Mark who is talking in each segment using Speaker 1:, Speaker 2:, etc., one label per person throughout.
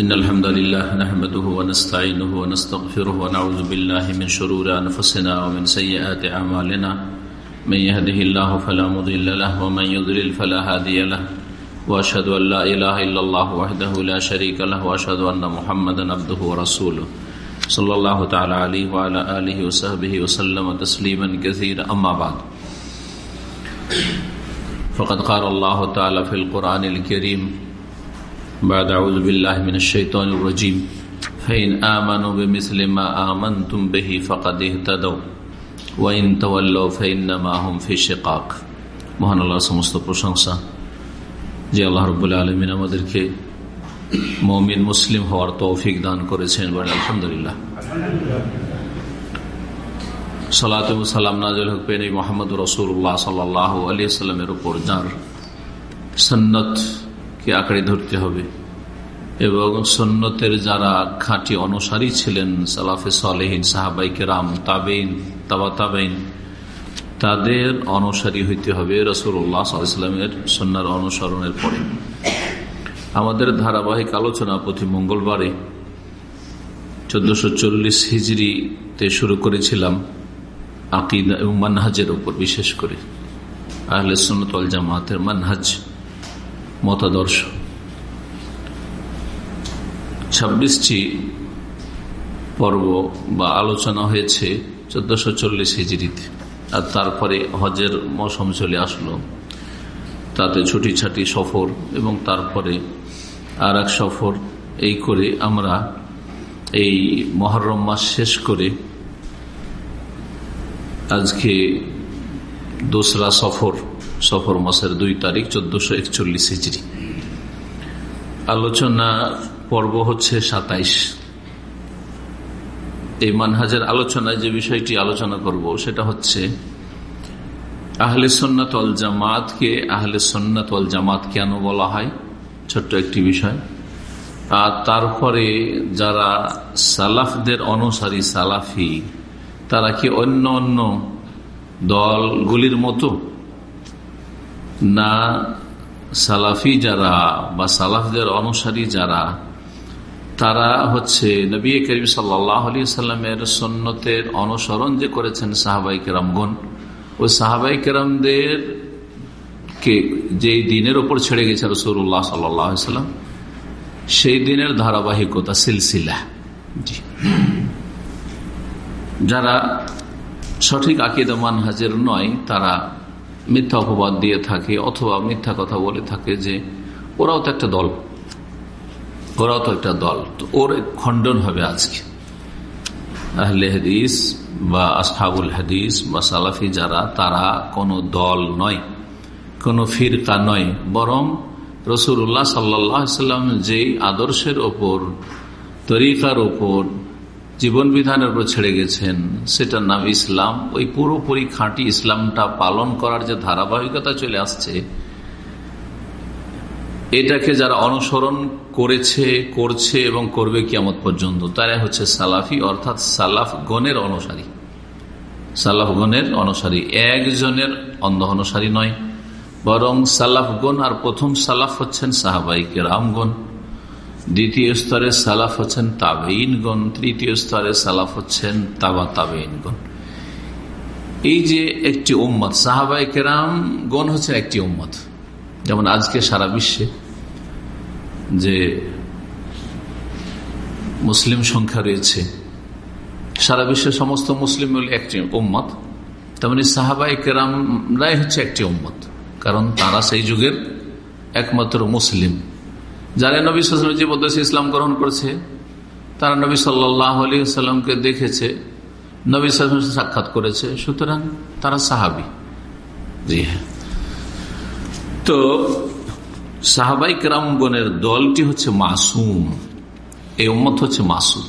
Speaker 1: إن الحمد لله نحمده ونستعينه ونستغفره ونعوذ بالله من شرور أنفسنا ومن سيئات أعمالنا. من يهده الله فلا مضل له ومن يضلل فلا هادي له. وأشهد أن لا إله إلا الله وحده لا شريك له وأشهد أن محمدا عبده ورسوله. صلى الله تعالى عليه وعلى آله وصحبه وسلم تسليما كثيرا. أما بعد. فقد قال الله تعالى في القرآن الكريم بعد أعوذ بالله من الشيطان الرجيم فإن آمنوا بمثل ما آمنتم به فقد اهتدوا وإن تولوا فإنما هم في شقاق মহান আল্লাহর সমস্ত প্রশংসা যে আল্লাহ রবুল্লা আলমিন আমাদেরকে মমিন মুসলিম হওয়ার তৌফিক দান করেছেন বলেন আলহামদুলিল্লাহ সালাম নাজল হক পেন মোহাম্মদ রসুল্লাহ সাল্লাহ আলী সাল্লামের উপর যার সন্ন্যতকে আঁকড়ে ধরতে হবে। এবং সন্ন্যতের যারা খাঁটি অনুসারী ছিলেন, সালাফে সালেহীন সাহাবাইকে রাম তাবেইন তাবা তাবেইন তাদের অনুসারী হইতে হবে রসুল্লাহ সাল্লামের সন্ন্যার অনুসরণের পরে। আমাদের ধারাবাহিক আলোচনা প্রতি মঙ্গলবারে চোদ্দশো চল্লিশ হিজড়িতে শুরু করেছিলাম আকিদা এবং মানহাজের উপর, বিশেষ করে। আহলে সুনতল জামাতের মানহাজ। মতাদর্শ। ছাব্বিশটি পর্ব বা আলোচনা হয়েছে চোদ্দশো চল্লিশ হিজড়িতে, আর তারপরে হজের মৌসুম চলে আসলো। তাতে ছুটি ছাটি সফর এবং তারপরে আর এক সফর, এই করে আমরা এই মহরম মাস শেষ করে আজকে দোসরা সফর সফর মাসের দুই তারিখ চোদ্দশো একচল্লিশ হিজড়ি। আলোচনা পর্ব হচ্ছে সাতাইশ। এই মানহাজের আলোচনায় যে বিষয়টি আলোচনা করব, সেটা হচ্ছে আহলে সন্ন্যতল জামাতকে, আহলে সন্ন্যতল জামাত কেন বলা হয়? ছোট্ট একটি বিষয়। আর তারপরে যারা সালাফদের অনুসারী সালাফি, তারা কি অন্য অন্য দলগুলির মতো না সালাফি যারা বা সালাফদের অনুসারী যারা তারা হচ্ছে নবী করিম সাল্লাহ আলী সাল্লামের সন্ন্যতের অনুসরণ যে করেছেন সাহাবাই কেরামগণ ওই সাহাবাই কেরামদের কে যে দিনের ওপর ছেড়ে গেছে রসুল্লাহ সাল্লাম সেই দিনের ধারাবাহিকতা সিলসিলা। যারা সঠিক আকিদমান হাজের নয় তারা মিথ্যা অপবাদ দিয়ে থাকে অথবা মিথ্যা কথা বলে থাকে যে ওরাও তো একটা দল। ওরাও তো একটা দল। তো ওর খণ্ডন হবে আজকে। আহলে হাদিস বা আসহাবুল হাদিস বা সালাফি যারা, তারা কোনো দল নয়, কোনো ফিরকা নয়, বরং রসুল্লাহ সাল্লাম যেই আদর্শের ওপর, তরিকার ওপর জীবন বিধানের উপর ছেড়ে গেছেন, সেটার নাম ইসলাম। ওই পুরোপুরি খাঁটি ইসলামটা পালন করার যে ধারাবাহিকতা চলে আসছে, এটাকে যারা অনুসরণ করেছে, করছে এবং করবে কিয়ামত পর্যন্ত তারা হচ্ছে সালাফি, অর্থাৎ সালাফ গণের অনুসারী। সালাফ গণের অনুসারী, একজনের অন্ধ অনুসারী নয়, বরং সালাফগণ আর প্রথম সালাফ হচ্ছেন সাহাবাইকে রামগণ দ্বিতীয় স্তরে সালাফ হচ্ছেন তাবেইনগণ তৃতীয় স্তরে সালাফ হচ্ছেন তাবা তাবেইনগণ এই যে একটি উম্মত সাহাবাই কেরাম গণ হচ্ছে একটি উম্মত। যেমন আজকে সারা বিশ্বে যে মুসলিম সংখ্যা রয়েছে, সারা বিশ্বের সমস্ত মুসলিম একটি উম্মত। তেমনি সাহাবাই কেরামরাই হচ্ছে একটি উম্মত, কারণ তারা সেই যুগের একমাত্র মুসলিম। যারা নবী সালামের জীবদ্দেশে ইসলাম গ্রহণ করেছে, তারা নবী সাল্লাহ সাল্লামকে দেখেছে, নবী সালাম সাক্ষাৎ করেছে। সুতরাং তারা সাহাবি। জি হ্যাঁ। তো সাহাবাই কেরামগণের দলটি হচ্ছে মাসুম। এই উম্মত হচ্ছে মাসুম।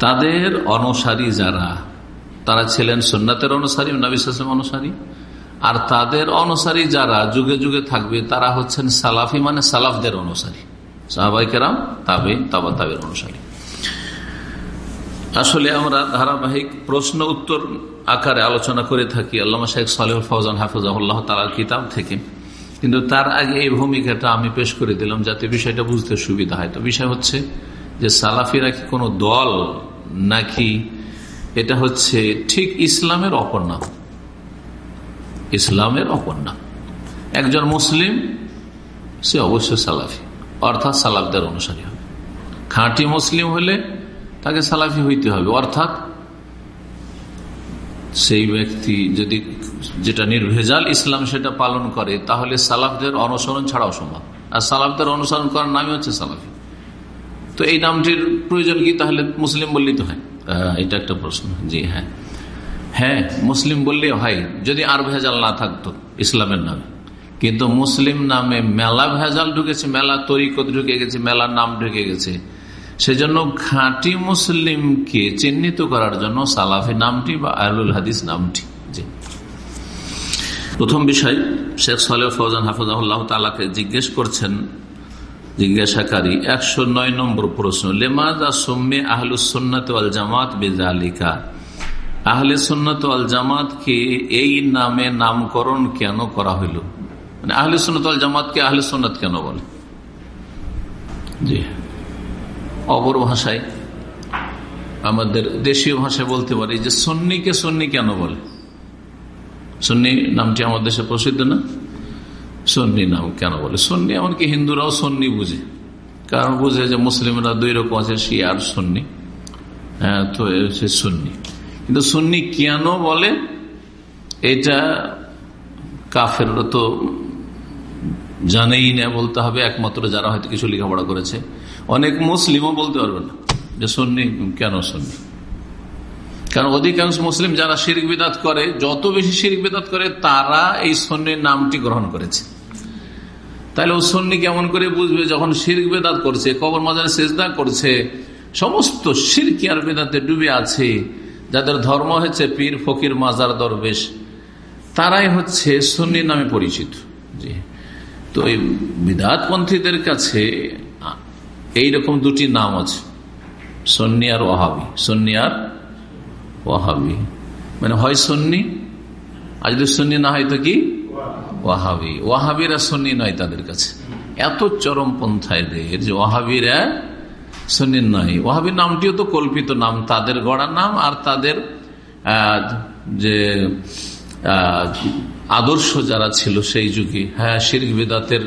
Speaker 1: তাদের অনুসারী যারা, তারা ছিলেন সন্ন্যতের অনুসারী, নবী সালাম অনুসারী। আর তাদের অনুসারী যারা যুগে যুগে থাকবে, তারা হচ্ছেন সালাফি মানে সালাফদের অনুসারী। সাহাবাই কেরাম তাবে তাবা তাবের অনুসারী। আসলে আমরা ধারাবাহিক প্রশ্ন উত্তর আকারে আলোচনা করে থাকি আল্লামা শেখ সালেহ ফৌজান হাফিজাহুল্লাহ তালার কিতাব থেকে। কিন্তু তার আগে এই ভূমিকাটা আমি পেশ করে দিলাম যাতে বিষয়টা বুঝতে সুবিধা হয়। তো বিষয় হচ্ছে যে সালাফিরা কি কোনো দল নাকি এটা হচ্ছে ঠিক ইসলামের অপর নাম? ইসলামের অপর নাম একজন মুসলিম, সে অবশ্যই সালাফি। অর্থাৎ সালাফদের অনুসারী হবে। খাঁটি মুসলিম হলে তাকে সালাফি হইতে হবে। অর্থাৎ সেই ব্যক্তি যদি যেটা নির্ভেজাল ইসলাম সেটা পালন করে, তাহলে সালাফদের অনুসরণ ছাড়াও সম্ভব। আর সালাফদের অনুসরণ করার নামই হচ্ছে সালাফি। তো এই নামটির প্রয়োজন কি? তাহলে মুসলিম বললেই তো হয়। এটা একটা প্রশ্ন। জি হ্যাঁ। হ্যাঁ মুসলিম বললে হয়, যদি আর ভেজাল না থাকতো ইসলামের নামে। কিন্তু মুসলিম নামে মেলা ভেজাল ঢুকেছে, মেলা তরিকত ঢুকে গেছে মেলার নাম ঢুকে গেছে। সেজন্য খাঁটি মুসলিমকে চিহ্নিত করার জন্য সালাফি নামটি বা আয়ুল হাদিস নামটি। প্রথম বিষয়, শেখ সালেহ ফৌজান হাফিজাহুল্লাহ তালাকে জিজ্ঞেস করছেন, জিজ্ঞাসাকারী একশো নয় নম্বর প্রশ্ন সোম্যে আহলুসন্নত জামাত বেজালিকা আহলে সন্ন্যত আল জামাতকে এই নামে নামকরণ কেন করা হইল? মানে আহলে সন্ন্যত আল জামাতকে আহলে সন্ন্যত কেন বলে? জি। অপর ভাষায় আমাদের দেশীয় ভাষায় বলতে পারি যে সন্নিকে সন্নি কেন বলে? সন্নি নামটি আমাদের দেশে প্রসিদ্ধ না? সন্নি নাম কেন বলে? সন্নি এমনকি হিন্দুরাও সন্নি বুঝে। কারণ বুঝে যে মুসলিমরা দুই রকম আছে, শিয়া আর সন্নি। হ্যাঁ তো সে সন্নি। কিন্তু সুন্নি কেন বলে, এটা কাফের তো জানেই না, বলতে হবে, একমাত্র যারা হয়তো কিছু লেখাপড়া করেছে। অনেক মুসলিমও বলতে পারবে না যে সন্নি কেন সন্নি। কারণ অধিকাংশ মুসলিম যারা শিরিক বিদাত করে, যত বেশি শিরিক বিদাত করে, তারা এই সন্নির নামটি গ্রহণ করেছে। তাহলে ও সন্নি কেমন করে বুঝবে যখন শিরিক বেদাত করছে, কবর মাজারে সেজদা করছে, সমস্ত শিরকি আর বেদাতে ডুবে আছে যাদের ধর্ম হচ্ছে পীর, ফকির, মাজার, দরবেশ, তারাই হচ্ছে সুন্নি নামে পরিচিত। জি। তো এই বিদাতপন্থীদের কাছে এইরকম দুটি নাম আছে, সন্নি আর ওহাবি সন্নি আর ওয়াহাবি। মানে হয় সন্নি, আর যদি সন্নি না হয় তো কি? ওয়াহাবি। ওয়াহাবিরা সন্নি নয় তাদের কাছে। এত চরম পন্থায়দের যে ওয়াহাবিরা সন্নি নয়। ওয়াহাবির নামটিও তো কল্পিত নাম, তাদের গড়ার নাম আর তাদের যে আদর্শ যারা ছিল সেই যুগে হ্যাঁ শির্ক বেদাতের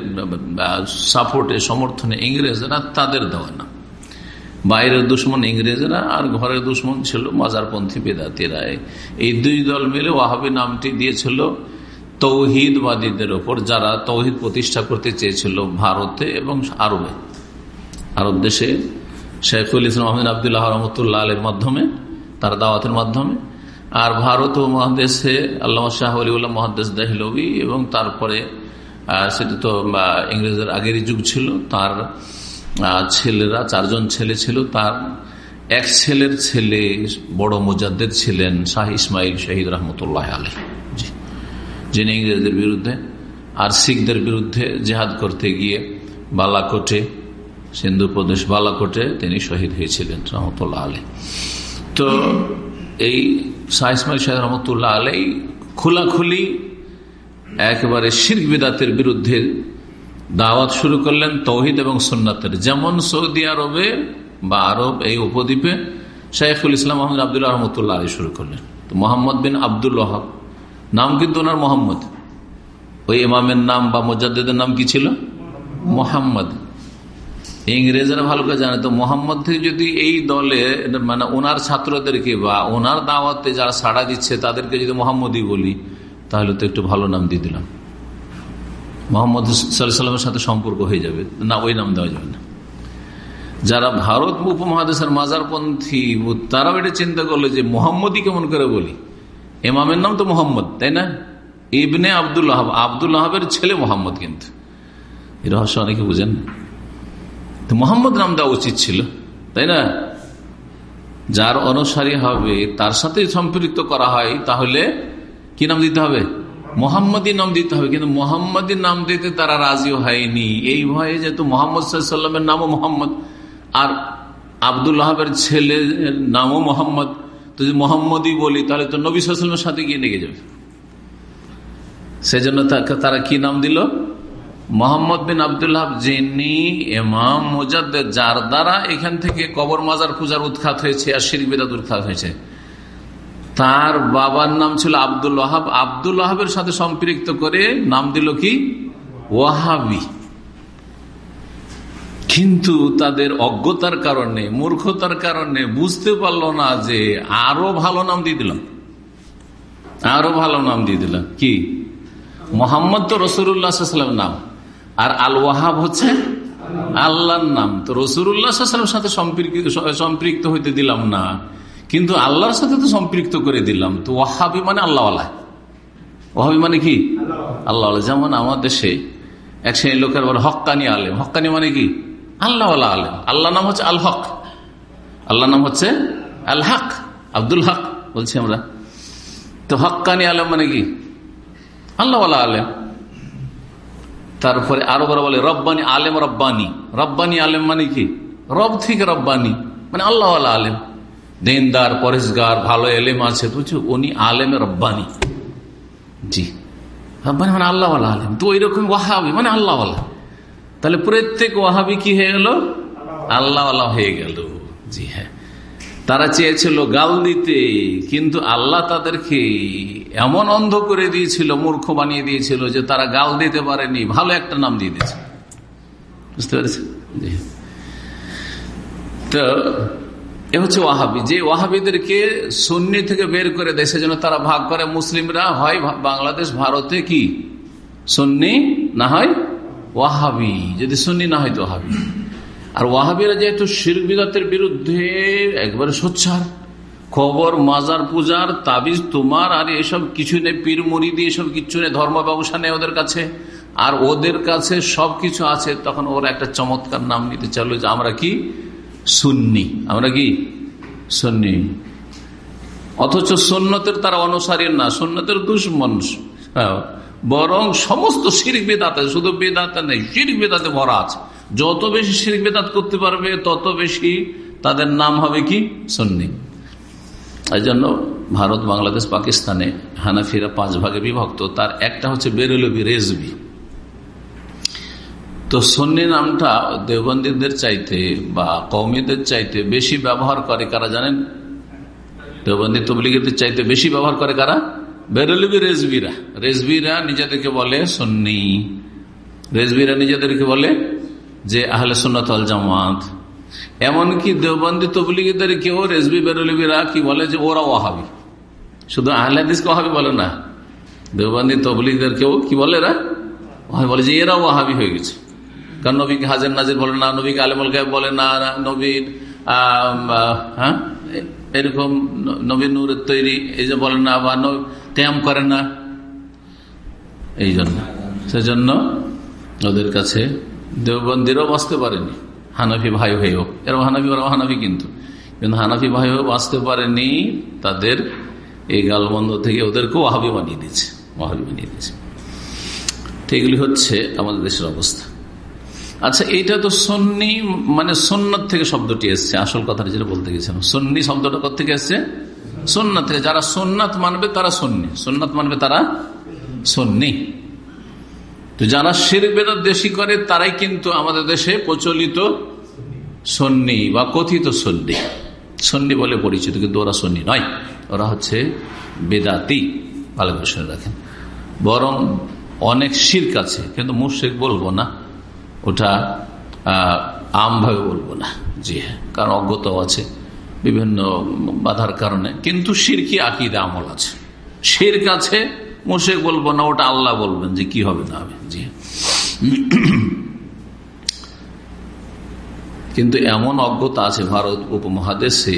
Speaker 1: সাপোর্টে সমর্থনে ইংরেজরা তাদের দেওয়া নাম। বাইরের দুশ্মন ইংরেজরা আর ঘরের দুশ্মন ছিল মাজারপন্থী বেদাতিরা। এই দুই দল মিলে ওয়াহাবি নামটি দিয়েছিল তৌহিদবাদীদের ওপর, যারা তৌহিদ প্রতিষ্ঠা করতে চেয়েছিল ভারতে এবং আরবে, আরব দেশে। শেখুল ইসলাম আহমেদ আবদুল্লাহ রহমতুল্লাহ আলের মাধ্যমে, তার দাওয়াতের মাধ্যমে, আর ভারত ও মহাদেশে আল্লাহ শাহ আলিউল্লাহ মহাদেশ দাহিলবি এবং তারপরে সেটা তো ইংরেজের আগেরই যুগ ছিল, তার ছেলেরা, চারজন ছেলে ছিল, তার এক ছেলের ছেলে বড় মোজাদ্দের ছিলেন শাহ ইসমাইল শহীদ রহমতুল্লাহ আলী যিনি ইংরেজদের বিরুদ্ধে, আর শিখদের বিরুদ্ধে জেহাদ করতে গিয়ে, বালাকোটে সিন্ধু প্রদেশ বালাকোটে তিনি শহীদ হয়েছিলেন, রহমতুল্লাহ আলী তো এই শাহ শাহ রহমতুল্লাহ আলী খোলাখুলি একেবারে শির্ক বিদাতের বিরুদ্ধে দাওয়াত শুরু করলেন তৌহিদ এবং সুন্নাতের। যেমন সৌদি আরবে বা আরব এই উপদ্বীপে শাইখুল ইসলাম মোহাম্মদ আবদুল্লাহ রহমতুল্লাহ আলী শুরু করলেন। তো মোহাম্মদ বিন আব্দুল ওহাব নাম কিন্তু ওনার মোহাম্মদ। ওই ইমামের নাম বা মোজাদ্দের নাম কি ছিল? মোহাম্মদ। ইংরেজরা ভালো করে জানে। তো মোহাম্মদ থেকে যদি এই দলে মানে ওনার ছাত্রদেরকে বা ওনার দাওয়াতে যারা সাড়া দিচ্ছে, তাদেরকে যদি মোহাম্মদই বলি, তাহলে তো একটু ভালো নাম দিয়ে দিলাম। মোহাম্মদ সাল্লামের সাথে সম্পর্ক হয়ে যাবে। না, ওই নাম দেওয়া যাবে না। যারা ভারত উপমহাদেশের মাজারপন্থী, তারাও এটা চিন্তা করল যে মোহাম্মদই কেমন করে বলি? এমামের নাম তো মোহাম্মদ, তাই না? ইবনে আবদুল আহাব আব্দুল আহাবের ছেলে মোহাম্মদ কিন্তু। এই রহস্য অনেকে বুঝেন তো মোহাম্মদ নাম দেওয়া উচিত ছিল, তাই না? যার অনুসারী হবে, তার সাথে সম্পৃক্ত করা হয়, তাহলে কি নাম দিতে হবে? মোহাম্মদী নাম দিতে হবে, কিন্তু মোহাম্মদী নাম দিতে তারা রাজি হয়নি। এই ভয়ে যেহেতু মোহাম্মদ সাল্লামের নামও মোহাম্মদ, আর আবদুল্লাহের ছেলের নামও মোহাম্মদ, তো যদি মোহাম্মদই বলি, তাহলে তো নবী সাল্লামের সাথে গিয়ে লেগে যাবে। সেজন্য তারা কি নাম দিল? মোহাম্মদ বিন আবদুল্লাহ যিনি এমাম মুজাদ্দের যার দ্বারা এখান থেকে কবর মাজার পূজার উৎখাত হয়েছে আর শির বেদাত উৎখাত হয়েছে। তার বাবার নাম ছিল আব্দুল ওয়াহাব। আব্দুল ওয়াহাবের সাথে সম্পৃক্ত করে নাম দিল কি? ওয়াহাবি। কিন্তু তাদের অজ্ঞতার কারণে, মূর্খতার কারণে বুঝতে পারল না যে আরও ভালো নাম দিয়ে দিলাম আরও ভালো নাম দিয়ে দিলাম কি? মোহাম্মদ তো রসুরাম নাম। আর আল ওয়াহাব হচ্ছে আল্লাহর নাম। তো রসুরামের সাথে সম্পৃক্ত হইতে দিলাম না। কিন্তু আল্লাহর সাথে তো সম্পৃক্ত করে দিলাম। তো ওয়াহাবি মানে আল্লাহ ওয়াহাবি মানে কি? আল্লাহ যেমন আমার দেশে এক শ্রেণির লোকের বলে হকানি আলেম। হকানি মানে কি? আল্লাহ আলেম। আল্লাহ নাম হচ্ছে আল হক আল্লাহ নাম হচ্ছে আল হক আব্দুল হক বলছি আমরা। তো হকানি আলেম মানে কি? আল্লাহ আলেম। তারপরে আরও বড় বলে, রব্বানি আলেম রব্বানি। রব্বানি আলেম মানে কি? রব থেকে রব্বানি। মানে আল্লাহ আলেম। দেনদার, পরেশগার, ভালো এলেম আছে, বুঝছ? উনি আলেম রব্বানি। জি। রব্বানি মানে আল্লাহ আলেম। তো ওই রকম ওয়াহাবি মানে আল্লাহ তাহলে প্রত্যেক ওয়াহাবি কি হয়ে গেল? আল্লাহ হয়ে গেল। জি হ্যাঁ। তারা চেয়েছিল গাল দিতে, কিন্তু আল্লাহ তাদেরকে এমন অন্ধ করে দিয়েছিল, মূর্খ বানিয়ে দিয়েছিল যে তারা গাল দিতে পারেনি। ভালো একটা নাম দিয়ে দিয়েছে। বুঝতে পেরেছে তো, এ হচ্ছে ওয়াহাবি। যে ওয়াহাবিদেরকে সন্নি থেকে বের করে দেয় জন্য তারা ভাগ করে, মুসলিমরা হয় বাংলাদেশ, ভারতে কি? সন্নি না হয় ওয়াহাবি। যদি সন্নি না হয় তো ওয়াহাবি। আর ওয়াহাবিরা যেহেতু শির বিদাতের বিরুদ্ধে একবারে সোচ্চার খবর মাজার পূজার তাবিজ তোমার আর এসব কিছু নেই পীর মুড়িদি এসব কিছু নেই ধর্ম ব্যবসা নেই ওদের কাছে। আর ওদের কাছে সব কিছু আছে তখন ওরা একটা চমৎকার নাম নিতে চাইলো যে আমরা কি? সুন্নি। আমরা কি? সুন্নি। অথচ সন্ন্যতের তারা অনুসারী না সন্ন্যতের দুশ্মন। হ্যাঁ, বরং সমস্ত শির বেদাতে শুধু বেদাতে নেই শির বেদাতে ভরা আছে। যত বেশি শিরিক বেদাত করতে পারবে, তত বেশি তাদের নাম হবে কি? সন্নি। এই জন্য ভারত, বাংলাদেশ, পাকিস্তানে হানাফিরা পাঁচ ভাগে বিভক্ত। তার একটা হচ্ছে বেরলবি রেজবি। তো সন্নি নামটা দেবন্দীদের চাইতে বা কৌমিদের চাইতে বেশি ব্যবহার করে কারা জানেন? দেবন্দী তবলিগের চাইতে বেশি ব্যবহার করে কারা? বেরলবি রেজবিরা। রেজবিরা নিজেদেরকে বলে সন্নি। রেজবিরা নিজেদেরকে বলে যে আহলে সুন্নত আল জামাত, এমনকি দেওবন্দি তবলিগীদের কেউ রেজবি বেরলিবিরা কি বলে যে ওরা ওহাবি শুধু আহলাদিসকে ওহাবি বলে না, দেওবন্দি তবলিগদের কেউ কি বলে এরা? ওহাবি বলে যে এরা ওহাবি হয়ে গেছে। কারণ নবীকে হাজার নাজির বলে না, নবীকে আলেমুল গায়েব বলে না, নবীর হ্যাঁ? এরকম নবীন নূরের তৈরি, এই যে বলে না বা তেম করে না। এই জন্য, সেজন্য ওদের কাছে দেওবন্দিরও বাঁচতে পারেনি। হানাফি ভাই হয়েও। এরকম হানাফি ওরা হানাফি কিন্তু। কিন্তু হানাফি ভাই হয়েও বাঁচতে পারেনি, তাদের এই গালবন্ধ থেকে ওদেরকেও ওহাবি বানিয়ে দিয়েছে ওহাবি বানিয়ে দিয়েছে। এগুলি হচ্ছে আমাদের দেশের অবস্থা। আচ্ছা এইটা তো সন্নি মানে সন্ন্যত থেকে শব্দটি এসছে, আসল কথাটা যেটা বলতে গেছিলাম। সন্নি শব্দটা থেকে এসছে? সোননাথ থেকে। যারা সোননাথ মানবে তারা সন্নি সোননাথ মানবে তারা সন্নি। তো যারা শির বেদাত দেশি করে, তারাই কিন্তু আমাদের দেশে প্রচলিত সন্নি বা কথিত সন্নি। সন্নি বলে পরিচিত, কিন্তু ওরা সন্নি নয়। ওরা হচ্ছে বেদাতি ভালো রাখেন। বরং অনেক শির্ক আছে, কিন্তু মুর্শিক বলব না। ওটা আমভাবে বলব না। জি হ্যাঁ কারণ অজ্ঞতাও আছে, বিভিন্ন বাধার কারণে। কিন্তু সিরকি আকিদা আমল আছে। শির্ক আছে মোশেক বলব না, ওটা আল্লাহ বলবেন যে কি হবে না হবে। জি। কিন্তু এমন অজ্ঞতা আছে ভারত উপমহাদেশে,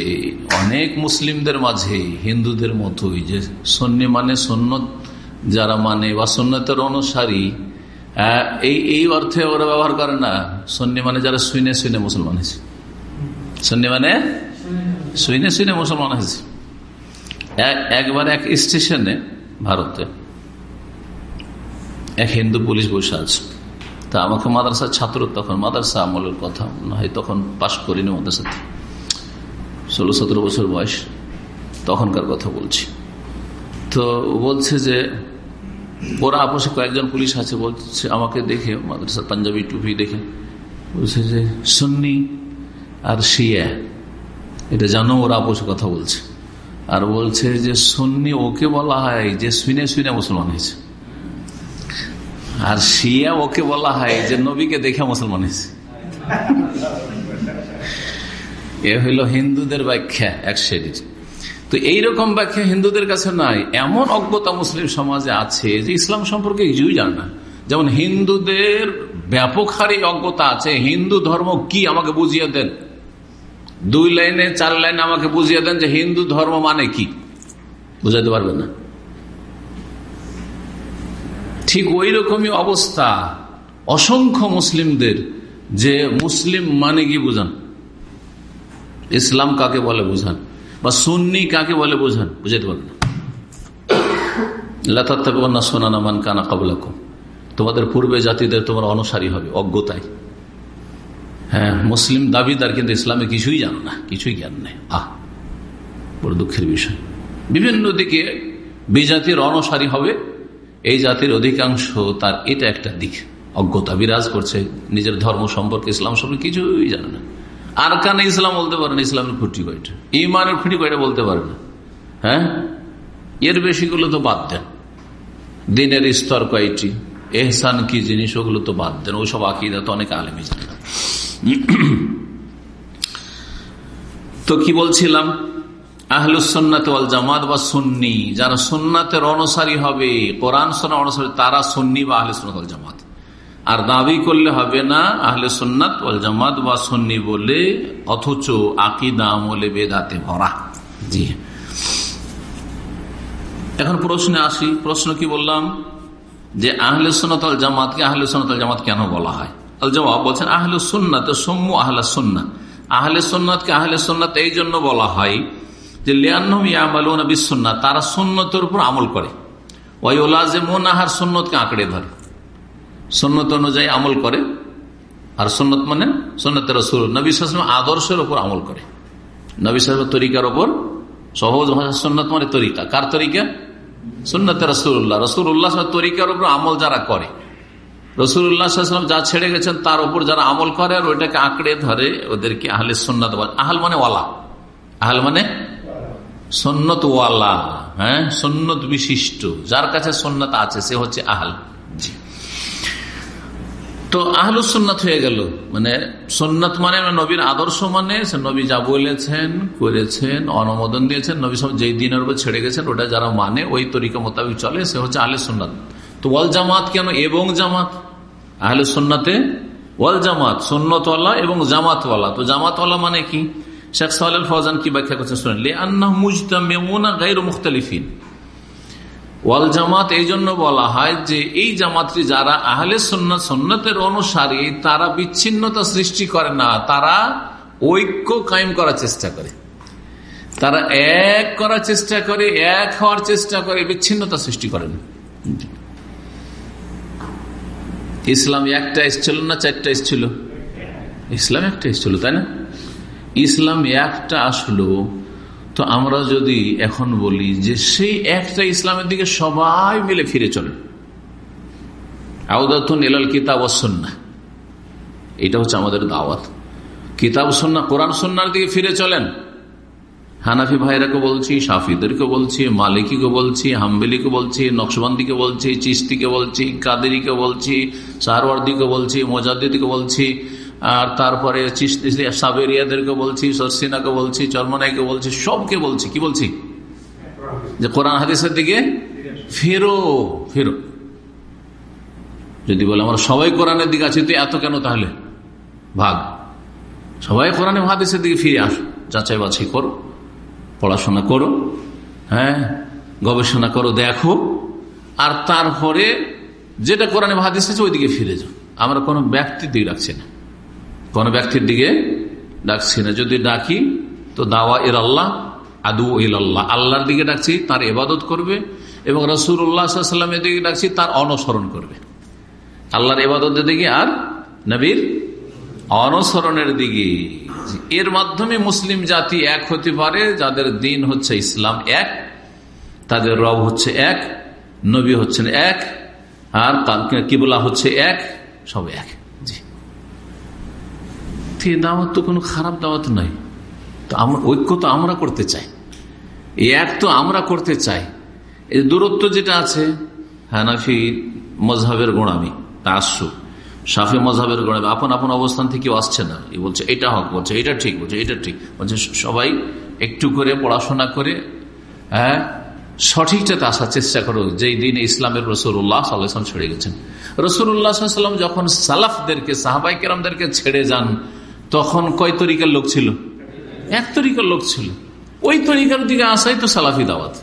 Speaker 1: অনেক মুসলিমদের মাঝে, হিন্দুদের মতোই, যে সন্নি মানে সন্ন্যত, যারা মানে বা সন্ন্যতের অনুসারী এই এই অর্থে ওরা ব্যবহার করে না। সন্নি মানে যারা শুনে শুনে মুসলমান হয়েছে। সন্নি মানে শুনে শুনে মুসলমান হয়েছে। একবার এক স্টেশনে ভারতে এক হিন্দু পুলিশ বসে আছে। তা আমাকে মাদ্রাসার ছাত্র, তখন মাদ্রাসা আমলের কথা হয় তখন পাশ করিনি মাদ্রাসাতে। ষোলো, সতেরো বছর বয়স, তখনকার কথা বলছি। তো বলছে যে, ওরা আপসে কয়েকজন পুলিশ আছে, বলছে আমাকে দেখে, মাদ্রাসা পাঞ্জাবি টুপি দেখে। বলছে যে, সন্নি আর শিয়া, এটা জানো, ওরা আপসে কথা বলছে। আর বলছে যে, সন্নি ওকে বলা হয় যে, শুনে শুনে মুসলমান হয়েছে। আর শিয়া ওকে বলা হয় যে নবীকে দেখে মুসলমান এ হইল হিন্দুদের ব্যাখ্যা এক শ্রেণির। তো এইরকম ব্যাখ্যা হিন্দুদের কাছে নাই এমন অজ্ঞতা মুসলিম সমাজে আছে যে ইসলাম সম্পর্কে কিছুই জানে না। যেমন হিন্দুদের ব্যাপক হারে অজ্ঞতা আছে, হিন্দু ধর্ম কি আমাকে বুঝিয়ে দেন? দুই লাইনে, চার লাইনে আমাকে বুঝিয়ে দেন যে হিন্দু ধর্ম মানে কি? বুঝাতে পারবেন না? ঠিক ওই রকমই অবস্থা অসংখ্য মুসলিমদের যে মুসলিম মানে কি বুঝান? ইসলাম কাকে বলে বুঝান? বা সুন্নি কাকে বলে বুঝান? বুঝাতে পারবেন না। সোনানা মান কানা কাবলাকুম তোমাদের পূর্বে জাতিদের তোমার অনুসারী হবে, অজ্ঞতায়। হ্যাঁ মুসলিম দাবিদার কিন্তু ইসলামে কিছুই জানো না, কিছুই জ্ঞান নেই। আহ, বড় দুঃখের বিষয়। বিভিন্ন দিকে বিজাতির অনুসারী হবে এই জাতির অধিকাংশ তার এটা একটা দিক। অজ্ঞতা বিরাজ করছে। নিজের ধর্ম সম্পর্কে ইসলাম সম্পর্কে কিছুই জানে না। আর কানে ইসলাম বলতে পারে না, ইসলামের খুঁটি কয়টা? ইমানের খুঁটি কয়টা বলতে পারে না। হ্যাঁ? এর বেশিগুলো তো বাদ দেন। দিনের স্তর কয়টি? এহসান কি জিনিস, ওগুলো তো বাদ দেন। ওসব আকিদা তো অনেক আলেমই জানে না। তো কি বলছিলাম? আহলুসন্নাত জামাত বা সুন্নি, যারা সুন্নাতের অনুসারী হবে, কোরআন সোনা অনুসারী, তারা সুন্নি বা আহলে আহলুসন্নাত জামাত। আর দাবি করলে হবে না আহলে সুন্নাত ওয়াল জামাত বা সুন্নি বলে, অথচ আকিদা আমলে বেদাতে ভরা। জি। এখন প্রশ্নে আসি, প্রশ্ন কি বললাম? যে আহলে সোনাত জামাতকে আহলে সোনাত জামাত কেন বলা হয়? আল জবাব বলছেন আহলে সুন্নাত, সম্মু আহলা সুন্না আহলে সোননাথকে আহলে সোননাথ এই জন্য বলা হয় যে লিয়ান্নম ইয়ামালুনা তারা সুন্নতের উপর আমল করে। ওই ওলা যে মন আহার সুন্নতকে আঁকড়ে ধরে। সন্ন্যত অনুযায়ী আমল করে। আর সন্ন্যত মানে সন্ন্যতের রসুল। নবী সালাম আদর্শের ওপর আমল করে। নবী তরিকার ওপর সহজ ভাষা সন্ন্যত মানে তরিকা। কার তরিকা? সন্ন্যতে রসুল্লাহ রসুল্লাহ তরিকার উপর আমল যারা করে। রসুল্লাহাম যা ছেড়ে গেছেন, তার উপর যারা আমল করে আর ওইটাকে আঁকড়ে ধরে, ওদেরকে আহলে সন্ন্যত আহল মানে ওয়ালা। আহল মানে সন্ন্যত ওয়ালা হ্যাঁ? সন্ন্যত বিশিষ্ট। যার কাছে সন্ন্যত আছে, সে হচ্ছে আহল জি তো আহলুসন্নাত হয়ে গেল। মানে সন্ন্যত মানে নবীর আদর্শ মানে নবী যা বলেছেন, করেছেন, অনুমোদন দিয়েছেন, নবী সব যেই দিনের উপর ছেড়ে গেছেন, ওটা যারা মানে ওই তরিকা মোতাবেক চলে, সে হচ্ছে আহলে সন্ন্যত তো ওয়াল জামাত কেন? এবং জামাত। আহলে সন্ন্যতে ওয়াল জামাত সন্ন্যতওয়ালা এবং জামাতওয়ালা। তো জামাতওয়ালা মানে কি? শেখ সাল ফজান কি ব্যাখ্যা করছেন শুনেন লে মুজতামেমুনা গাইর মুখতালিফিন। ওয়াল জামাত এই জন্য বলা হয় যে এই জামাতটি যারা আহলে সন্ন্যত সন্ন্যতের অনুসারী, তারা বিচ্ছিন্নতা সৃষ্টি করে না, তারা ঐক্য কায়েম করার চেষ্টা করে। তারা এক করার চেষ্টা করে, এক হওয়ার চেষ্টা করে, বিচ্ছিন্নতা সৃষ্টি করেন ইসলাম একটা এসছিল না চারটা এসছিল? ইসলাম একটা এসছিল, তাই না? ইসলাম একটা আসলো, তো আমরা যদি এখন বলি যে সেই একটা ইসলামের দিকে সবাই মিলে ফিরে চলে। আউদাতুন এলাল কিতাব সন্না এটা হচ্ছে আমাদের দাওয়াত। কিতাব সন্না কোরআন সন্ন্যার দিকে ফিরে চলেন। হানাফি ভাইরাকে বলছি সাফিদেরকে বলছি, মালিকিকে বলছি, হাম্বেলিকে বলছি, নকশবন্দিকে বলছি চিস্তিকে বলছি, কাদেরিকে বলছি, সারওয়ার্দিকে বলছি, মোজাদ্দিদকে বলছি আর তারপরে সাবেরিয়াদেরকে বলছি, সরসিনাকে বলছি, চরমনাইকে বলছি, সবকে বলছি, কি বলছি? যে কোরআন হাদিসের দিকে ফেরো ফেরো। যদি বলে, আমরা সবাই কোরআনের দিকে আছি তো এত কেন তাহলে? ভাগ। সবাই কোরআনে হাদিসের দিকে ফিরে আসো। যাচাই বাছাই করো, পড়াশোনা করো হ্যাঁ গবেষণা করো, দেখো। আর তারপরে যেটা কোরআনে হাদিস আছে, ওইদিকে ফিরে যাও। আমরা কোনো ব্যক্তির দিকে রাখছি না। কোন ব্যক্তির দিকে ডাকছি না। যদি ডাকি, তো দাওয়া এর আল্লাহ আদু ইল আল্লাহ আল্লাহর দিকে ডাকছি, তার এবাদত করবে এবং রসুর উল্লাহামের দিকে ডাকছি, তার অনুসরণ করবে। আল্লাহর এবাদতের দিকে আর নবীর অনুসরণের দিকে। এর মাধ্যমে মুসলিম জাতি এক হতে পারে, যাদের দিন হচ্ছে ইসলাম এক, তাদের রব হচ্ছে এক, নবী হচ্ছেন এক, আর কিবলা হচ্ছে এক, সব এক। জি দাওয়াত তো কোনো খারাপ দাওয়াত নয়। তো আমরা, ঐক্য তো আমরা করতে চাই। এক তো আমরা করতে চাই। এই দূরত্ব যেটা আছে, হানাফি মজহাবের গোড়ামি তাসু সাফি মজাবের গোড়ামি আপন আপন অবস্থান থেকে আসছে না। এ বলছে, এটা হক, বলছে, এটা ঠিক, বলছে, এটা ঠিক, বলছে, সবাই একটু করে পড়াশোনা করে হ্যাঁ সঠিকটাতে আসার চেষ্টা করো। যেই দিন ইসলামের রসুল্লাহ সাল্লাম ছেড়ে গেছেন। রসুল্লাহ সাল্লাম যখন সালাফদেরকে সাহাবাই কেরামদেরকে ছেড়ে যান তখন কয় তরিকার লোক ছিল? এক তরিকার লোক ছিল। ওই তরিকার দিকে আসাই তো সালাফি দাওয়াত।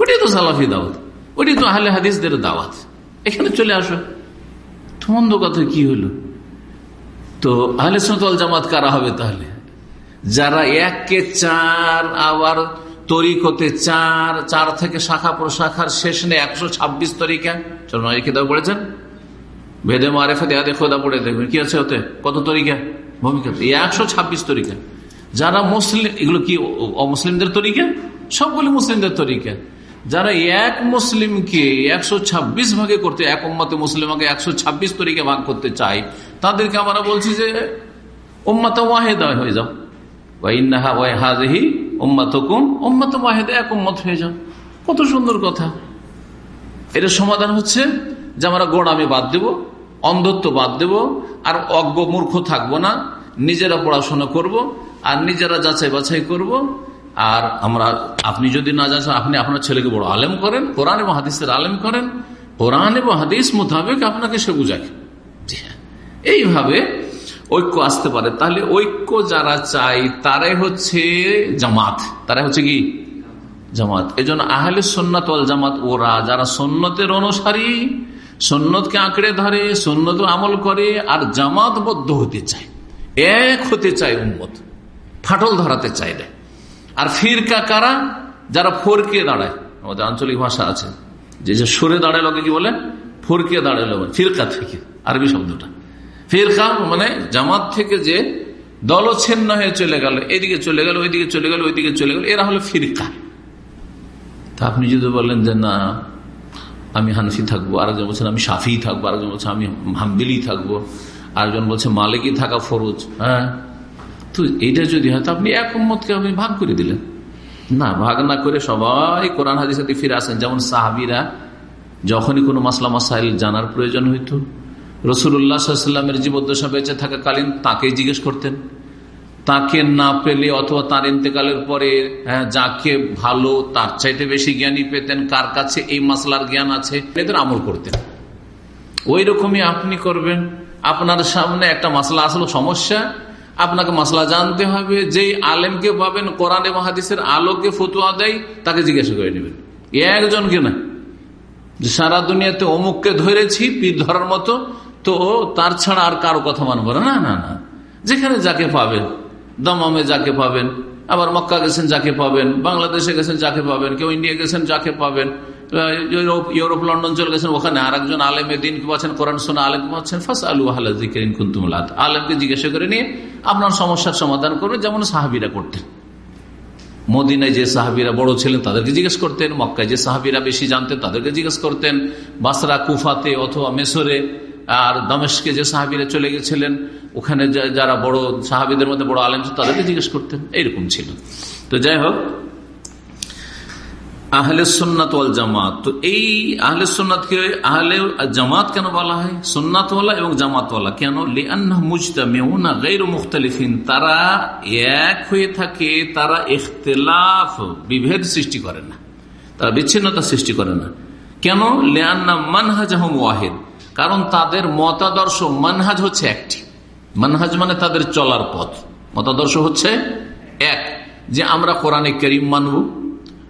Speaker 1: ওটাই তো সালাফি দাওয়াত। ওটাই তো আহলে হাদিসদের দাওয়াত। এখানে চলে আসো। মন্দ কথা কি হলো তো আহলে সন্তল জামাত কারা হবে তাহলে? যারা এককে চার আবার তরিকতে চার চার থেকে শাখা প্রশাখার শেষ নেই, একশো ছাব্বিশ তরিকা। চলো খেতাব পড়েছেন? ভেদে মারে ফেদে আদে খোদা পড়ে দেখবেন। কি আছে ওতে? কত তরিকা? ভূমিকা এই একশো ছাব্বিশ তরিকা। যারা মুসলিম, এগুলো কি অমুসলিমদের তরিকা? সবগুলি মুসলিমদের তরিকা। যারা এক মুসলিমকে একশো ছাব্বিশ ভাগে করতে, এক উম্মতে মুসলিমকে একশো ছাব্বিশ তরিকে ভাগ করতে চাই তাদেরকে আমরা বলছি যে, উম্মাত ওয়াহেদা হয়ে যাও। উম্মাত ওয়াহেদা হয়ে যাও। কত সুন্দর কথা। এটা সমাধান হচ্ছে যে আমরা গোড়ামি বাদ দেব অন্ধত্ব বাদ দেব, আর অজ্ঞ মূর্খ থাকব না। নিজেরা পড়াশোনা করব, আর নিজেরা যাচাই বাছাই করব। আর আমরা, আপনি যদি না জানেন আপনি আপনার ছেলেকে বড় আলেম করেন, কোরআন এবং হাদিসের আলেম করেন, কোরআন এবং হাদিস মোতাবেক আপনাকে সে বুঝাকে হ্যাঁ। এইভাবে ঐক্য আসতে পারে। তাহলে ঐক্য যারা চাই তারাই হচ্ছে জামাত। তারাই হচ্ছে কি? জামাত। এই জন্য আহলে সন্ন্যত জামাত, ওরা যারা সন্ন্যতের অনুসারী সন্ন্যতকে আঁকড়ে ধরে সন্ন্যত আমল করে, আর জামাতবদ্ধ হতে চায়। এক হতে চায় উন্মত ফাটল ধরাতে চায় না আর ফিরকা কারা? যারা ফরকে দাঁড়ায়। আমাদের আঞ্চলিক ভাষা আছে। যে যে সরে দাঁড়ায় লোকে কি বলে? ফরকে দাঁড়াল ফিরকা থেকে, আরবি শব্দটা। ফিরকা মানে জামাত থেকে যে দল দলচ্ছিন্ন হয়ে চলে গেল, এদিকে চলে গেল, ওইদিকে চলে গেল, ওইদিকে চলে গেল, এরা হলো ফিরকা। তা আপনি যদি বলেন যে না আমি হানফি থাকব, আরেকজন বলছেন আমি সাফি থাকব, আরেকজন বলছে আমি হামবিলি থাকব, আরেকজন বলছে মালিকই থাকা ফরজ হ্যাঁ? তো এইটা যদি হয়, তো আপনি এক উম্মতকে আপনি ভাগ করে দিলেন। না, ভাগ না করে সবাই কোরআন হাদিসাতে ফিরে আসেন। যেমন সাহাবিরা, যখনই কোনো মাসলা, মাসাইল জানার প্রয়োজন হইত রসুল্লাহামের জীবদ্দশা বেঁচে থাকাকালীন তাকে জিজ্ঞেস করতেন। তাকে না পেলে অথবা তার ইন্তেকালের পরে হ্যাঁ, যাকে ভালো তার চাইতে বেশি জ্ঞানী পেতেন কার কাছে এই মাসলার জ্ঞান আছে এদের আমল করতেন। ওই রকমই আপনি করবেন। আপনার সামনে একটা মাসলা আসলো সমস্যা। আপনাকে মশলা জানতে হবে যেই আলেমকে পাবেন কোরআন এবং হাদিসের আলোকে ফতুয়া দেয় তাকে জিজ্ঞাসা করে নেবেন। একজনকে না? সারা দুনিয়াতে অমুককে ধরেছি পীর ধরার মতো তো তার ছাড়া আর কারও কথা মানবো না না না। যেখানে যাকে পাবেন। দমামে যাকে পাবেন, আবার মক্কা গেছেন যাকে পাবেন, বাংলাদেশে গেছেন যাকে পাবেন, কেউ ইন্ডিয়া গেছেন যাকে পাবেন ইউরোপ ইউরোপ, লন্ডন চলে গেছেন, ওখানে আর একজন আলেমে দিন কি পাচ্ছেন কোরআন শোনা আলেম পাচ্ছেন ফার্স্ট আলু আহ্লাদিন কুন্তুমুলাত আলেমকে জিজ্ঞাসা করে নিয়ে আপনার সমস্যার সমাধান করবে যেমন সাহাবিরা করতেন। মদিনায় যে সাহাবিরা বড় ছিলেন, তাদেরকে জিজ্ঞেস করতেন, মক্কায় যে সাহাবিরা বেশি জানতেন, তাদেরকে জিজ্ঞেস করতেন, বাসরা, কুফাতে অথবা মেসরে, আর দমেশকে যে সাহাবিরা চলে গেছিলেন ওখানে যারা বড় সাহাবিদের মধ্যে বড় আলেম তাদেরকে জিজ্ঞেস করতেন, এইরকম ছিল। তো যাই হোক, আহলে সুন্নাত জামাত, তো এই আহলে সুন্নাতকে, আহলে জামাত কেন বলা হয়? সুন্নাতওয়ালা এবং জামাতওয়ালা কেন? মুজতামিউনা গৈর মুখতালিফিন, তারা এক হয়ে থাকে, তারা ইখতলাফ, বিভেদ সৃষ্টি করে না। তারা বিচ্ছিন্নতা সৃষ্টি করে না। কেন? লেআন্না মানহাজ ওয়াহেদ, কারণ তাদের মতাদর্শ মানহাজ হচ্ছে একটি। মানহাজ মানে তাদের চলার পথ। মতাদর্শ হচ্ছে এক, যে আমরা কোরআনে করিম মানব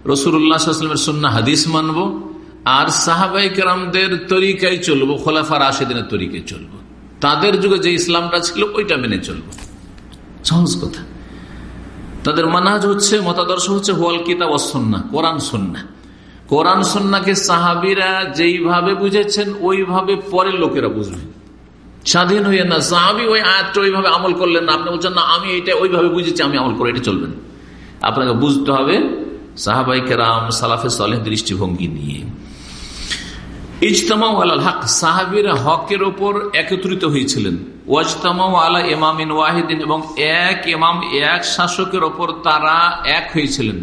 Speaker 1: রসুল্লাহামের সন্না হাদিস মানব, আর সাহাবাই কেরামদের তরিকায় চলবো, খোলাফা রাশেদিনের তরিকায় চলবো। তাদের যুগে যে ইসলামটা ছিল, ওইটা মেনে চলবো। সহজ কথা। তাদের মানাজ হচ্ছে, মতাদর্শ হচ্ছে, হোয়াল কিতাব সন্না কোরআন সন্না কোরআন সন্নাকে সাহাবিরা যেইভাবে বুঝেছেন, ওইভাবে পরের লোকেরা বুঝবে। স্বাধীন হইয়া না, সাহাবি ওই আয়াতটা ওইভাবে আমল করলেন না। আপনি বলছেন, না, আমি এটা ওইভাবে বুঝেছি, আমি আমল করে এটা চলবেন আপনাকে বুঝতে হবে, সাহাবাই কেরাম, সালাফে সালেহ দৃষ্টিভঙ্গি নিয়ে। হক হকের ওপর একত্রিত হয়েছিলেন। আলা ওয়াহিদিন, এবং এক এক শাসকের ওপর তারা এক হয়েছিলেন।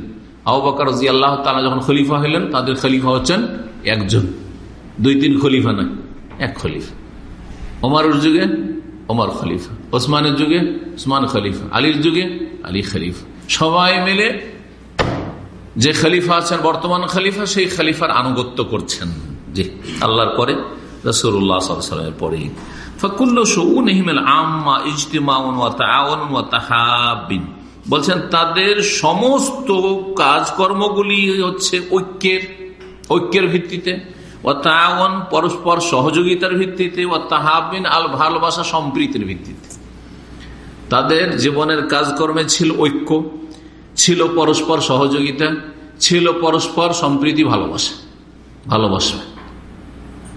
Speaker 1: যখন খলিফা হইলেন তাদের খলিফা হচ্ছেন একজন। দুই তিন খলিফা নয়, এক খলিফা। ওমারের যুগে ওমর খলিফা ওসমানের যুগে ওসমান খলিফা আলীর যুগে আলী খলিফা সবাই মিলে যে খলিফা আছেন, বর্তমান খলিফা, সেই খলিফার আনুগত্য করছেন। জি, আল্লাহর পরে রসুল্লাহ পরে বলছেন, তাদের সমস্ত কাজকর্মগুলি হচ্ছে ঐক্যের ঐক্যের ভিত্তিতে। ও পরস্পর সহযোগিতার ভিত্তিতে ও তাহাবিন আল ভালোবাসা সম্প্রীতির ভিত্তিতে। তাদের জীবনের কাজকর্মে ছিল ঐক্য, ছিল পরস্পর সহযোগিতা, ছিল পরস্পর সম্প্রীতি, ভালোবাসা। ভালোবাসা।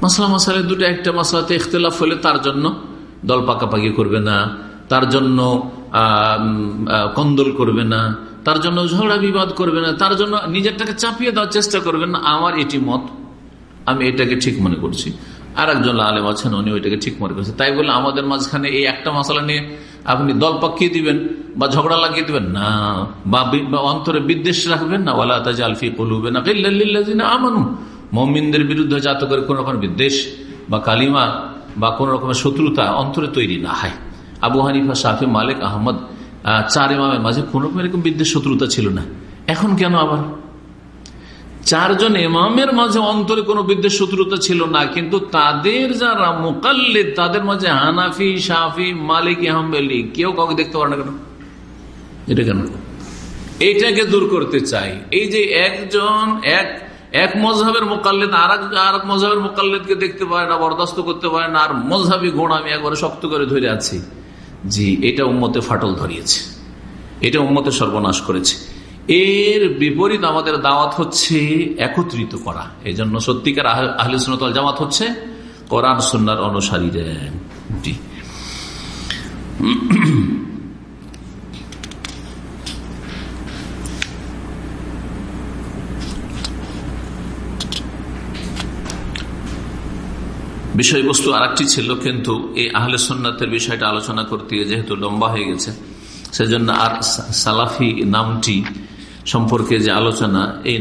Speaker 1: মাসলা মাসালে দুটো একটা মাসলাতে ইখতলাফ হলে তার জন্য দল পাকাপাকি করবে না, তার জন্য কন্দল করবে না, তার জন্য ঝগড়া বিবাদ করবে না, তার জন্য নিজেরটাকে চাপিয়ে দেওয়ার চেষ্টা করবেন না। আমার এটি মত। আমি এটাকে ঠিক মনে করছি। আর একজন আলেম আছেন উনি ওইটাকে ঠিক মনে করছেন তাই বলে আমাদের মাঝখানে এই একটা মশলা নিয়ে আপনি দল পাকিয়ে দিবেন বা ঝগড়া লাগিয়ে দিবেন? না। বা অন্তরে বিদ্বেষ রাখবেন না। ওলা তাজ আলফি কলুবে না আমানু। মমিনদের বিরুদ্ধে যাতে করে কোন রকম বিদ্বেষ বা কালিমা বা কোন রকমের শত্রুতা অন্তরে তৈরি না হয়। আবু হানিফা, শাফি, মালিক, আহমদ চার ইমামের মাঝে কোন রকম এরকম বিদ্বেষ শত্রুতা ছিল না। এখন কেন আবার? চারজন ইমামের মাঝে অন্তরে কোনো বিদ্বেষ শত্রুতা ছিল না, কিন্তু তাদের যারা মোকাল্লে তাদের মাঝে হানাফি, শাফি, মালিক আহমেলি কেউ কাউকে দেখতে পারে না কেন? এটা কেন? এইটাকে দূর করতে চাই। এই যে একজন, এক এক মজহাবের মোকাল্লেদ আর এক মজহাবের মোকাল্লেদকে দেখতে পারে না, বরদাস্ত করতে পারে না, আর মজহাবি গোড় আমি একবারে শক্ত করে ধরে আছি। জি, এটা উম্মতে ফাটল ধরিয়েছে। এটা উম্মতে সর্বনাশ করেছে। এর বিপরীত আমাদের দাওয়াত হচ্ছে একত্রিত করা। এই জন্য সত্যিকার আহলে সুনতল জামাত হচ্ছে কোরআন সুন্নার অনুসারীরা জি। বিষয়বস্তু আর ছিল, কিন্তু এই আহলে সন্ন্যতের বিষয়টা আলোচনা করতে যেহেতু লম্বা হয়ে গেছে, সেজন্য আর সালাফি নামটি সম্পর্কে যে আলোচনা, এই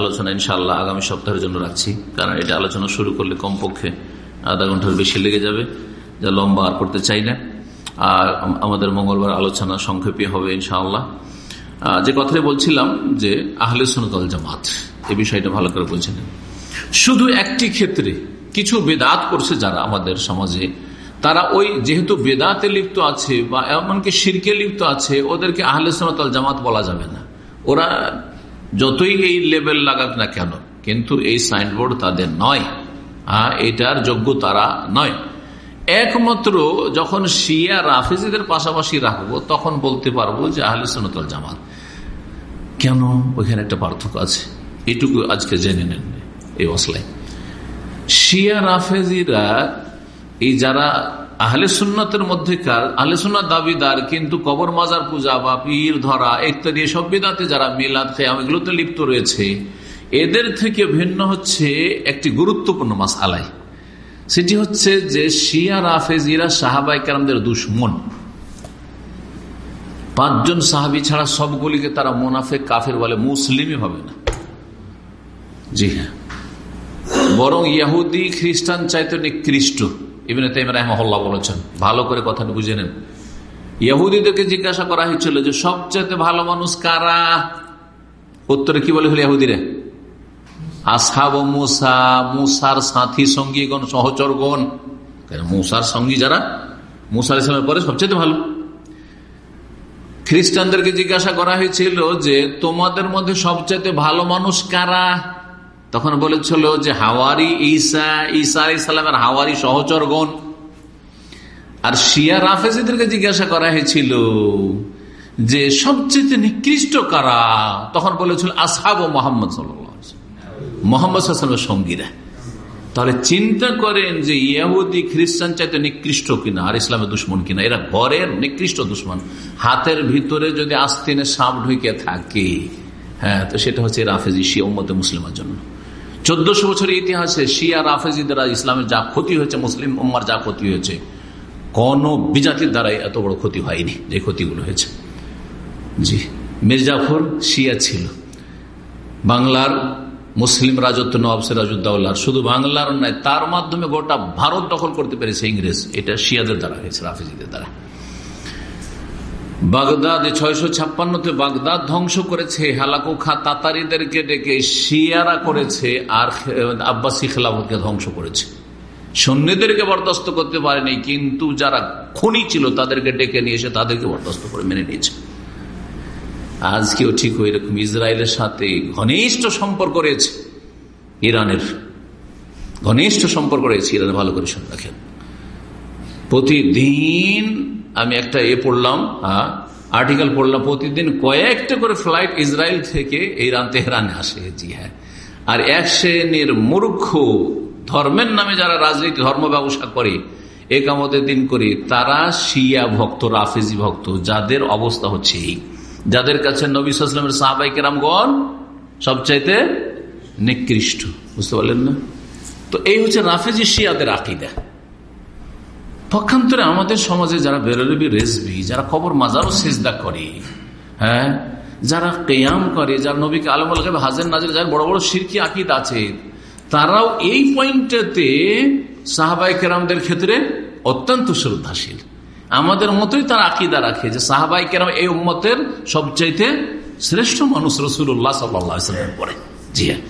Speaker 1: আলোচনা ইনশাল্লাহ আগামী সপ্তাহের জন্য রাখছি। কারণ এটা আলোচনা শুরু করলে কমপক্ষে আধা ঘণ্টার বেশি লেগে যাবে, যা লম্বা আর করতে চাই না। আর আমাদের মঙ্গলবার আলোচনা সংক্ষেপে হবে ইনশাআল্লাহ। যে কথাই বলছিলাম যে আহলে সোনতল জামাত এই বিষয়টা ভালো করে বলছিলেন শুধু একটি ক্ষেত্রে কিছু বেদাত করছে যারা আমাদের সমাজে। তারা ওই যেহেতু বেদাতে লিপ্ত আছে বা এমনকি শিরকে লিপ্ত আছে, ওদেরকে আহলে সোনতল জামাত বলা যাবে না। ওরা যতই এই লেভেল লাগাক না কেন, কিন্তু এই সাইনবোর্ড তাদের নয়। এটার যোগ্য তারা নয়। একমাত্র যখন শিয়া রাফেজিদের পাশাপাশি রাখব, তখন বলতে পারব যে আহলে সোনতল জামাত, কেন ওইখানে একটা পার্থক্য আছে? এটুকু আজকে জেনে নেন এই মশলায় শিয়া রাফেজিরা, এই যারা আহলে সুন্নতের মধ্যেকার, আহলে সুন্নত দাবিদার, কিন্তু কবর, মাজার, পূজা বা পীর, ধরা ইত্যাদি সব বিদাতে যারা মিলাদ, খেয়াম, এগুলোতে লিপ্ত রয়েছে, এদের থেকে ভিন্ন হচ্ছে একটি গুরুত্বপূর্ণ মাস আলাই সেটি হচ্ছে যে শিয়া সাহাবাই কালামদের দুশ্মন। পাঁচজন সাহাবি ছাড়া সবগুলিকে তারা মোনাফে কাফের বলে মুসলিমই হবে না। জি হ্যাঁ। বরং ইয়াহুদি খ্রিস্টান চাইতে নিকৃষ্ট। ইবিন তাইম রাহমহল্লা বলেছেন, ভালো করে কথাটা বুঝে নেন। ইহুদিদেরকে জিজ্ঞাসা করা হয়েছিল যে সবচেয়ে ভালো মানুষ কারা? উত্তরে কি বলে হল ইহুদিরে আসাব মুসা, মুসার সাথী সঙ্গীগণ, সহচরগণ। মুসার সঙ্গী যারা? মুসার ইসলামের পরে সবচেয়ে ভালো। খ্রিস্টানদেরকে জিজ্ঞাসা করা হয়েছিল যে, তোমাদের মধ্যে সবচেয়ে ভালো মানুষ কারা? তখন বলেছিল যে হাওয়ারি ঈসা ঈসা আলি সাল্লামের হাওয়ারি সহচরগণ আর শিয়া রাফেজিদেরকে জিজ্ঞাসা করা হয়েছিল যে সবচেয়ে নিকৃষ্ট কারা? তখন বলেছিল আসহাব ও মোহাম্মদ মোহাম্মদ সঙ্গীরা। তাহলে চিন্তা করেন যে ইয়াহুদি খ্রিস্টান চাইতে নিকৃষ্ট কিনা, আর ইসলামের দুশ্মন কিনা? এরা ঘরের নিকৃষ্ট দুশ্মন। হাতের ভিতরে যদি আস্তিনে সাপ ঢুকে থাকে হ্যাঁ তো সেটা হচ্ছে রাফেজি শিয়া উম্মতে মুসলিমের জন্য। চোদ্দশো বছরের ইতিহাসে শিয়া রাফেজিদের ইসলামের যা ক্ষতি হয়েছে, মুসলিম উম্মার যা ক্ষতি হয়েছে, কোন বিজাতির দ্বারাই এত বড় ক্ষতি হয়নি যে ক্ষতিগুলো হয়েছে। জি, মির্জাফর শিয়া ছিল। বাংলার মুসলিম রাজত্ব নবাব সিরাজুদ্দৌলার শুধু বাংলার নয়, তার মাধ্যমে গোটা ভারত দখল করতে পেরেছে ইংরেজ। এটা শিয়াদের দ্বারা হয়েছে, রাফেজিদের দ্বারা। বাগদাদ ছয়শো ছাপ্পান্নতে বাগদাদ ধ্বংস করেছে হালাকু খা তাতারিদেরকে ডেকে শিয়ারা করেছে, আর আব্বাসী খেলাফতকে ধ্বংস করেছে। সৈন্যদেরকে বরদাস্ত করতে পারেনি, কিন্তু যারা খনি ছিল তাদেরকে ডেকে নিয়ে এসে তাদেরকে বরদাস্ত করে মেনে নিয়েছে। আজকেও ঠিক ওই রকম ইসরায়েলের সাথে ঘনিষ্ঠ সম্পর্ক রয়েছে, ইরানের। ঘনিষ্ঠ সম্পর্ক রয়েছে, ইরানে ভালো করে শুনে রাখেন। প্রতিদিন আমি একটা এ পড়লাম আর্টিকেল পড়লাম প্রতিদিন, কয়েকটা করে ফ্লাইট ইসরায়েল থেকে ইরান তেহরানে আসে, জি হ্যাঁ। আর এক শ্রেণির মূর্খ ধর্মের নামে যারা রাজনীতি, ধর্ম ব্যবসা করে, একামতের দিন করে, তারা শিয়া ভক্ত, রাফেজি ভক্ত, যাদের অবস্থা হচ্ছে এই। যাদের কাছে নবী সালামের সাহাবাই কেরামগণ সবচাইতে নিকৃষ্ট, বুঝতে পারলেন না? তো এই হচ্ছে রাফেজি শিয়াদের আকিদা। পক্ষান্তরে আমাদের সমাজে যারা বেরোলবি রেসবি যারা খবর মাজারও সেজদা করে হ্যাঁ? যারা কেয়াম করে, যারা নবীকে আলম হাজের নাজের যারা বড় বড় সিরকি আকিদ আছে, তারাও এই পয়েন্টে সাহাবাই কেরামদের ক্ষেত্রে অত্যন্ত শ্রদ্ধাশীল। আমাদের মতোই তার আকিদা রাখে যে সাহাবাই কেরাম এই উম্মতের সবচাইতে শ্রেষ্ঠ মানুষ রসুল্লাহ সাল্লামের পরে। জি হ্যাঁ।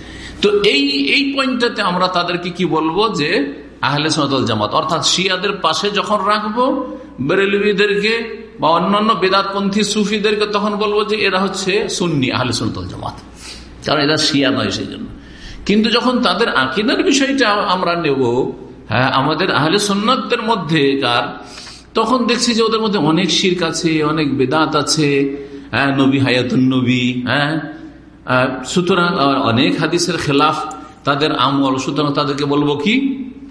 Speaker 1: তো এই এই পয়েন্টটাতে আমরা তাদেরকে কি বলব যে আহলে সনাতল জামাত। অর্থাৎ শিয়াদের পাশে যখন রাখব বেরেলবিদেরকে বা অন্যান্য বেদাতপন্থী সুফিদেরকে তখন বলব যে এরা হচ্ছে সুন্নি আহলে সনাতল জামাত। কারণ এরা শিয়া নয় সেই জন্য কিন্তু যখন তাদের আকিদার বিষয়টা আমরা নেব হ্যাঁ আমাদের আহলে সন্ন্যতের মধ্যে কার, তখন দেখছি যে ওদের মধ্যে অনেক শির্ক আছে, অনেক বেদাত আছে হ্যাঁ নবী হায়াতুন নবী হ্যাঁ সুতরাং অনেক হাদিসের খেলাফ তাদের আমল। সুতরাং তাদেরকে বলব কি?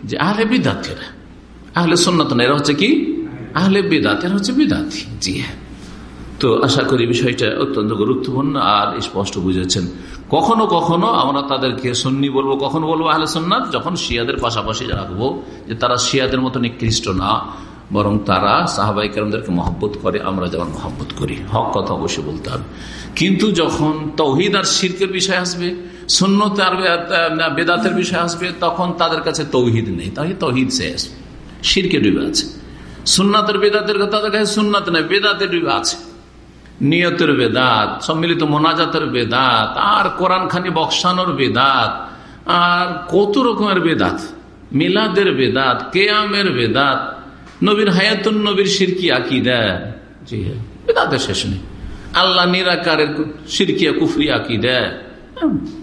Speaker 1: যে আহলে বিদাতের। আহলে সন্ন্যত না এরা হচ্ছে কি? আহলে বেদাত, এরা হচ্ছে বিদাতি। জি হ্যাঁ। তো আশা করি বিষয়টা অত্যন্ত গুরুত্বপূর্ণ আর স্পষ্ট বুঝেছেন। কখনো কখনো আমরা তাদেরকে সন্নি বলব, কখনো বলব আহলে সন্ন্যাত যখন শিয়াদের পাশাপাশি রাখব, যে তারা শিয়াদের মতো নিকৃষ্ট না, বরং তারা সাহাবাই কেরামদেরকে মহব্বত করে, আমরা যেমন মহব্বত করি। হক কথা অবশ্যই বলতে হবে। কিন্তু যখন তৌহিদ আর শির্কের বিষয় আসবে সুন্নত আর বেদাতের বিষয় আসবে, তখন তাদের কাছে তৌহিদ নেই। তাহলে তৌহিদ শেষ। শিরকে ডুবে আছে। সুন্নাতের বেদাতের তাদের কাছে সুন্নাত নেই। বেদাতের ডুবে আছে। নিয়তের বেদাত, সম্মিলিত মোনাজাতের বেদাত, আর কোরআন খানি বক্সানোর বেদাত, আর কত রকমের বেদাত। মিলাদের বেদাত, কেয়ামের বেদাত, নবীর হায়াতুন নবীর সিরকি আকিদা। জি হ্যাঁ বেদাতের শেষ নেই। আল্লাহ নিরাকারের সিরকিয়া কুফরি আকিদা।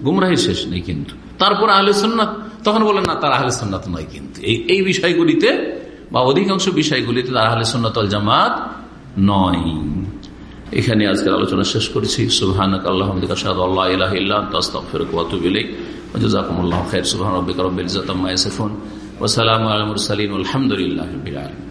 Speaker 1: গুমরাহির শেষ নেই কিন্তু। তারপর আহলে সন্ন্যাত তখন বলেন না, তার আহলে সন্ন্যাত নয় কিন্তু। এই বিষয়গুলিতে বা অধিকাংশ বিষয়গুলিতে তার আহলে সন্ন্যতল জামাত নয়। এখানে আজকের আলোচনা শেষ করছি। সুবহান আল্লাহ জাজাকুমুল্লাহ খের সুবহান রব্বিকা রব্বিল ইজ্জাতি আম্মা ইয়াসিফুন ওয়া সালামু আলাল মুরসালিন। আলহামদুলিল্লাহি রাব্বিল আলামিন।